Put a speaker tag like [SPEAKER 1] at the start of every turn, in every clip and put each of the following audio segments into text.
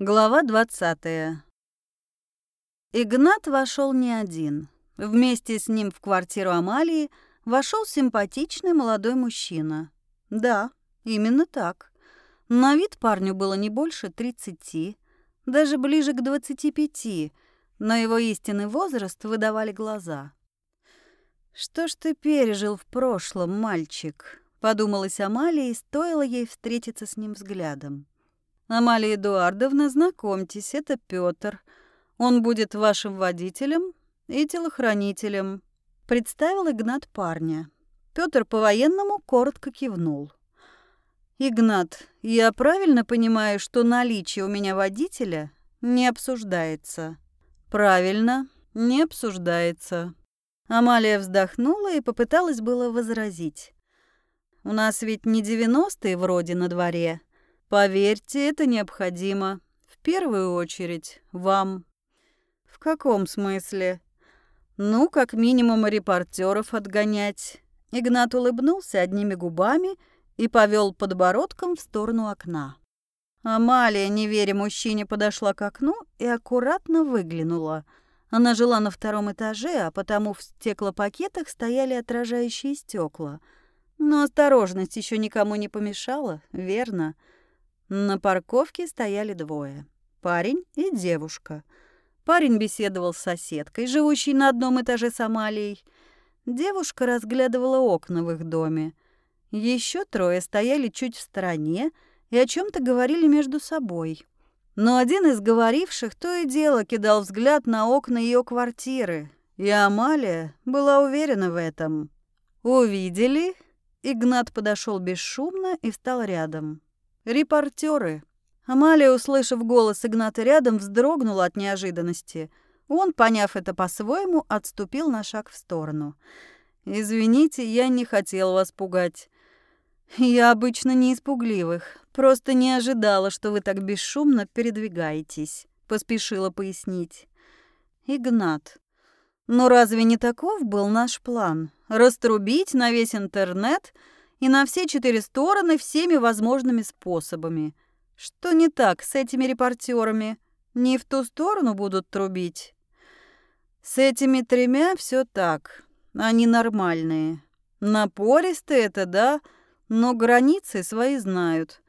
[SPEAKER 1] Глава 20. Игнат вошел не один. Вместе с ним в квартиру Амалии вошел симпатичный молодой мужчина. Да, именно так. На вид парню было не больше 30, даже ближе к 25, но его истинный возраст выдавали глаза. «Что ж ты пережил в прошлом, мальчик?» — подумалась Амалия, и стоило ей встретиться с ним взглядом. Амалия Эдуардовна, знакомьтесь, это Пётр. Он будет вашим водителем и телохранителем. Представил Игнат парня. Пётр по-военному коротко кивнул. Игнат, я правильно понимаю, что наличие у меня водителя не обсуждается? Правильно, не обсуждается. Амалия вздохнула и попыталась было возразить. У нас ведь не девяностые вроде на дворе. Поверьте, это необходимо. В первую очередь вам. В каком смысле? Ну, как минимум репортеров отгонять. Игнат улыбнулся одними губами и повел подбородком в сторону окна. Амалия, не веря мужчине, подошла к окну и аккуратно выглянула. Она жила на втором этаже, а потому в стеклопакетах стояли отражающие стекла. Но осторожность еще никому не помешала, верно? На парковке стояли двое. Парень и девушка. Парень беседовал с соседкой, живущей на одном этаже с Амалией. Девушка разглядывала окна в их доме. Еще трое стояли чуть в стороне и о чем то говорили между собой. Но один из говоривших то и дело кидал взгляд на окна ее квартиры, и Амалия была уверена в этом. «Увидели?» Игнат подошел бесшумно и встал рядом. Репортеры. Амалия, услышав голос Игната рядом, вздрогнула от неожиданности. Он, поняв это по-своему, отступил на шаг в сторону. «Извините, я не хотел вас пугать. Я обычно не испугливых. Просто не ожидала, что вы так бесшумно передвигаетесь», — поспешила пояснить. «Игнат, но разве не таков был наш план? Раструбить на весь интернет — и на все четыре стороны всеми возможными способами. Что не так с этими репортерами? Не в ту сторону будут трубить? С этими тремя все так. Они нормальные. Напористые это, да, но границы свои знают.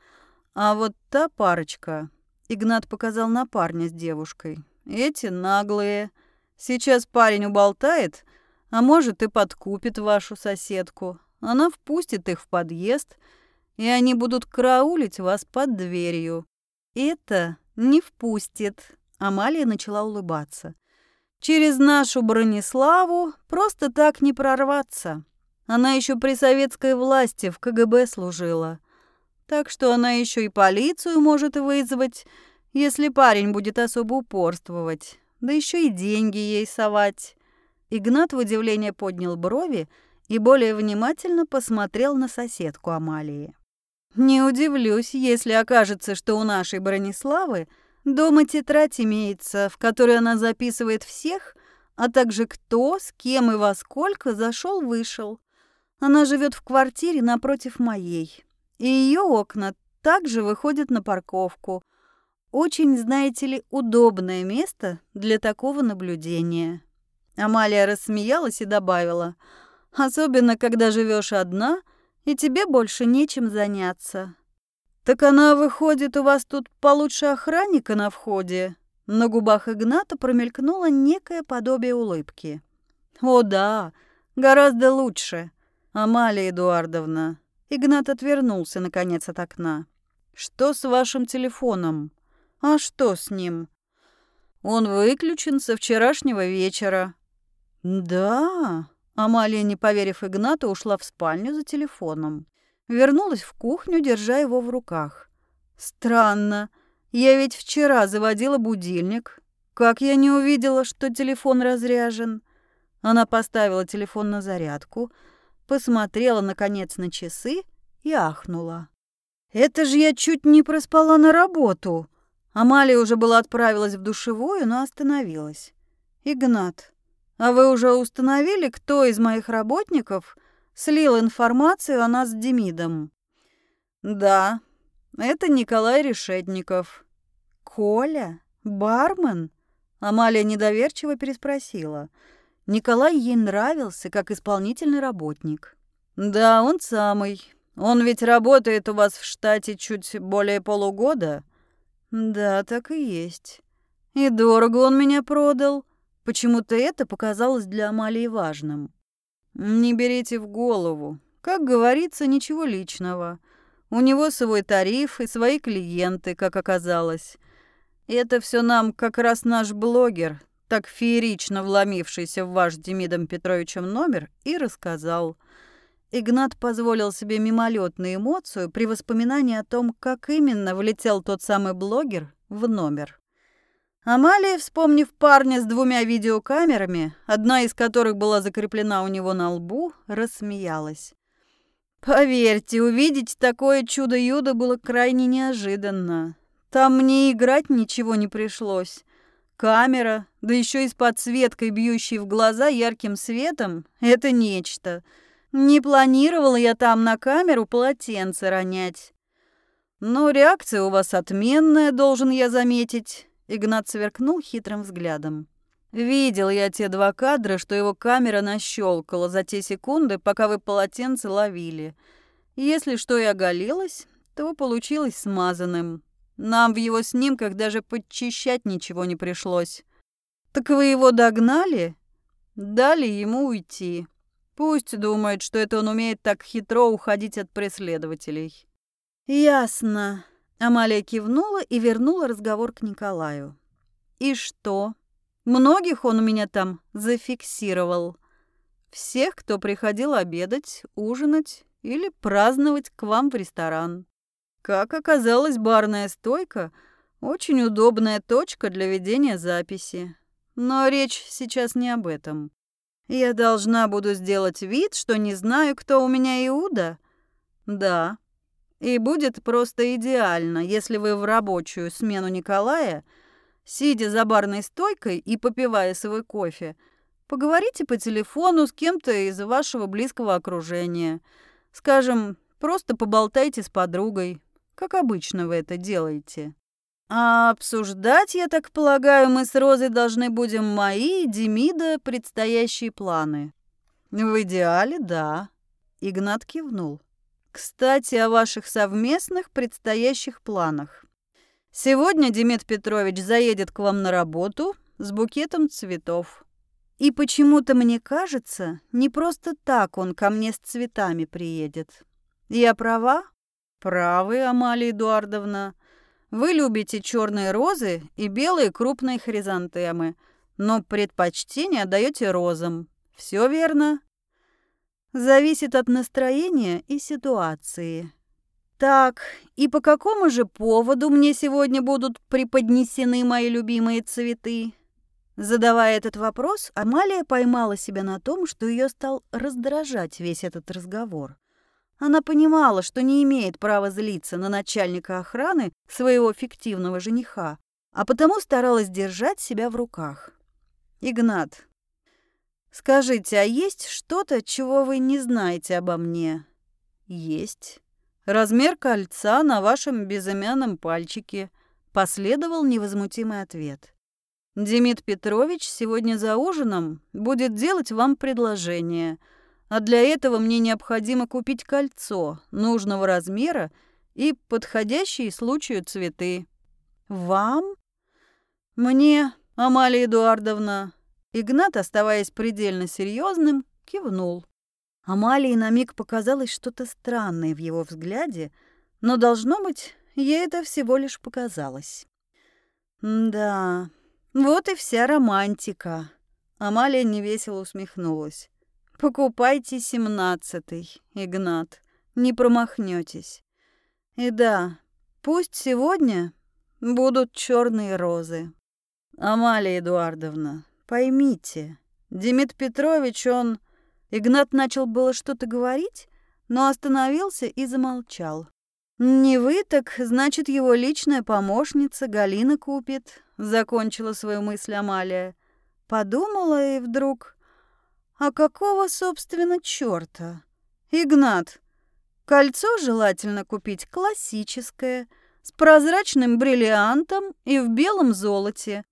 [SPEAKER 1] А вот та парочка... Игнат показал на парня с девушкой. Эти наглые. Сейчас парень уболтает, а может и подкупит вашу соседку. Она впустит их в подъезд, и они будут караулить вас под дверью. Это не впустит. Амалия начала улыбаться. Через нашу Брониславу просто так не прорваться. Она еще при советской власти в КГБ служила. Так что она еще и полицию может вызвать, если парень будет особо упорствовать. Да еще и деньги ей совать. Игнат в удивление поднял брови и более внимательно посмотрел на соседку Амалии. «Не удивлюсь, если окажется, что у нашей Брониславы дома тетрадь имеется, в которой она записывает всех, а также кто, с кем и во сколько зашел вышел Она живет в квартире напротив моей, и ее окна также выходят на парковку. Очень, знаете ли, удобное место для такого наблюдения». Амалия рассмеялась и добавила – Особенно, когда живешь одна, и тебе больше нечем заняться. Так она, выходит, у вас тут получше охранника на входе? На губах Игната промелькнуло некое подобие улыбки. О да, гораздо лучше. Амалия Эдуардовна. Игнат отвернулся, наконец, от окна. Что с вашим телефоном? А что с ним? Он выключен со вчерашнего вечера. Да, Амалия, не поверив Игнату, ушла в спальню за телефоном. Вернулась в кухню, держа его в руках. «Странно. Я ведь вчера заводила будильник. Как я не увидела, что телефон разряжен?» Она поставила телефон на зарядку, посмотрела, наконец, на часы и ахнула. «Это же я чуть не проспала на работу!» Амалия уже была отправилась в душевую, но остановилась. «Игнат, а вы уже установили, кто из моих работников слил информацию о нас с Демидом? Да, это Николай Решетников. «Коля? Бармен?» Амалия недоверчиво переспросила. Николай ей нравился как исполнительный работник. «Да, он самый. Он ведь работает у вас в штате чуть более полугода?» «Да, так и есть. И дорого он меня продал. Почему-то это показалось для Амалии важным. Не берите в голову. Как говорится, ничего личного. У него свой тариф и свои клиенты, как оказалось. Это все нам как раз наш блогер, так феерично вломившийся в ваш Демидом Петровичем номер, и рассказал. Игнат позволил себе мимолетную эмоцию при воспоминании о том, как именно влетел тот самый блогер в номер. Амалия, вспомнив парня с двумя видеокамерами, одна из которых была закреплена у него на лбу, рассмеялась. Поверьте, увидеть такое чудо-юдо было крайне неожиданно. Там мне играть ничего не пришлось. Камера, да еще и с подсветкой, бьющей в глаза ярким светом, это нечто. Не планировала я там на камеру полотенце ронять. Но реакция у вас отменная, должен я заметить. Игнат сверкнул хитрым взглядом. Видел я те два кадра, что его камера нащелкала за те секунды, пока вы полотенце ловили. Если что и оголилось, то получилось смазанным. Нам в его снимках даже подчищать ничего не пришлось. Так вы его догнали? Дали ему уйти. Пусть думает, что это он умеет так хитро уходить от преследователей. Ясно. Амалия кивнула и вернула разговор к Николаю. И что? Многих он у меня там зафиксировал. Всех, кто приходил обедать, ужинать или праздновать к вам в ресторан. Как оказалось, барная стойка – очень удобная точка для ведения записи. Но речь сейчас не об этом. Я должна буду сделать вид, что не знаю, кто у меня Иуда? Да. И будет просто идеально, если вы в рабочую смену Николая, сидя за барной стойкой и попивая свой кофе, поговорите по телефону с кем-то из вашего близкого окружения. Скажем, просто поболтайте с подругой, как обычно вы это делаете. А обсуждать, я так полагаю, мы с Розой должны будем мои, Демида, предстоящие планы. В идеале, да. Игнат кивнул. Кстати, о ваших совместных предстоящих планах. Сегодня Демид Петрович заедет к вам на работу с букетом цветов. И почему-то мне кажется, не просто так он ко мне с цветами приедет. Я права? Правы, Амалия Эдуардовна. Вы любите черные розы и белые крупные хризантемы, но предпочтение отдаете розам. Все верно? Зависит от настроения и ситуации. Так, и по какому же поводу мне сегодня будут преподнесены мои любимые цветы? Задавая этот вопрос, Амалия поймала себя на том, что ее стал раздражать весь этот разговор. Она понимала, что не имеет права злиться на начальника охраны своего фиктивного жениха, а потому старалась держать себя в руках. «Игнат, скажите, а есть что-то, чего вы не знаете обо мне?» «Есть. Размер кольца на вашем безымянном пальчике», — последовал невозмутимый ответ. «Демид Петрович сегодня за ужином будет делать вам предложение — а для этого мне необходимо купить кольцо нужного размера и подходящие случаю цветы. Вам? Мне, Амалия Эдуардовна. Игнат, оставаясь предельно серьезным, кивнул. Амалии на миг показалось что-то странное в его взгляде, но, должно быть, ей это всего лишь показалось. «Да, вот и вся романтика». Амалия невесело усмехнулась. Покупайте семнадцатый, Игнат, не промахнетесь. И да, пусть сегодня будут черные розы. Амалия Эдуардовна, поймите, Демид Петрович, он... Игнат начал было что-то говорить, но остановился и замолчал. «Не вы, так значит, его личная помощница Галина купит», — закончила свою мысль Амалия. Подумала и вдруг а какого, собственно, чёрта? Игнат, кольцо желательно купить классическое, с прозрачным бриллиантом и в белом золоте.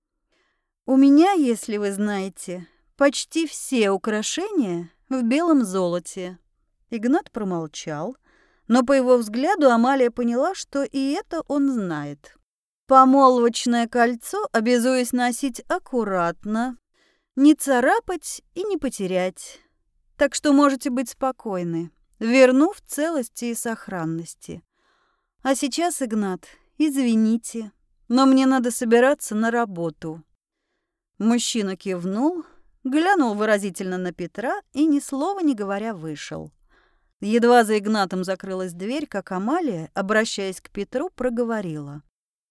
[SPEAKER 1] У меня, если вы знаете, почти все украшения в белом золоте. Игнат промолчал, но по его взгляду Амалия поняла, что и это он знает. Помолвочное кольцо обязуюсь носить аккуратно, не царапать и не потерять. Так что можете быть спокойны, верну в целости и сохранности. А сейчас, Игнат, извините, но мне надо собираться на работу. Мужчина кивнул, глянул выразительно на Петра и, ни слова не говоря, вышел. Едва за Игнатом закрылась дверь, как Амалия, обращаясь к Петру, проговорила.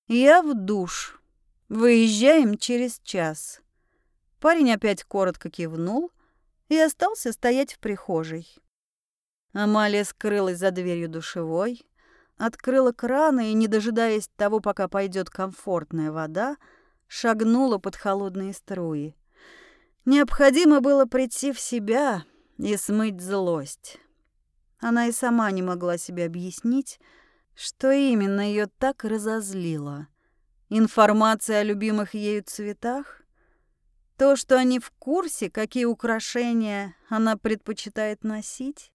[SPEAKER 1] «Я в душ. Выезжаем через час». Парень опять коротко кивнул и остался стоять в прихожей. Амалия скрылась за дверью душевой, открыла краны и, не дожидаясь того, пока пойдет комфортная вода, шагнула под холодные струи. Необходимо было прийти в себя и смыть злость. Она и сама не могла себе объяснить, что именно ее так разозлило. Информация о любимых ею цветах? То, что они в курсе, какие украшения она предпочитает носить?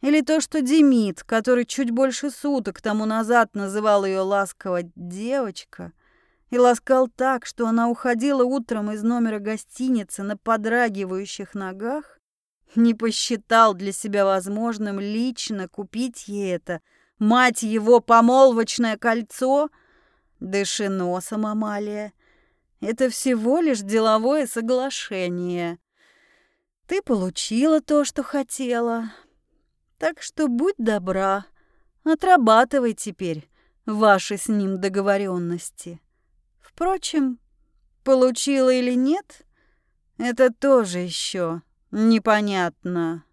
[SPEAKER 1] Или то, что Демид, который чуть больше суток тому назад называл ее ласково «девочка», и ласкал так, что она уходила утром из номера гостиницы на подрагивающих ногах, не посчитал для себя возможным лично купить ей это, мать его, помолвочное кольцо? Дыши носом, Амалия. Это всего лишь деловое соглашение. Ты получила то, что хотела. Так что будь добра, отрабатывай теперь ваши с ним договоренности. Впрочем, получила или нет, это тоже еще непонятно.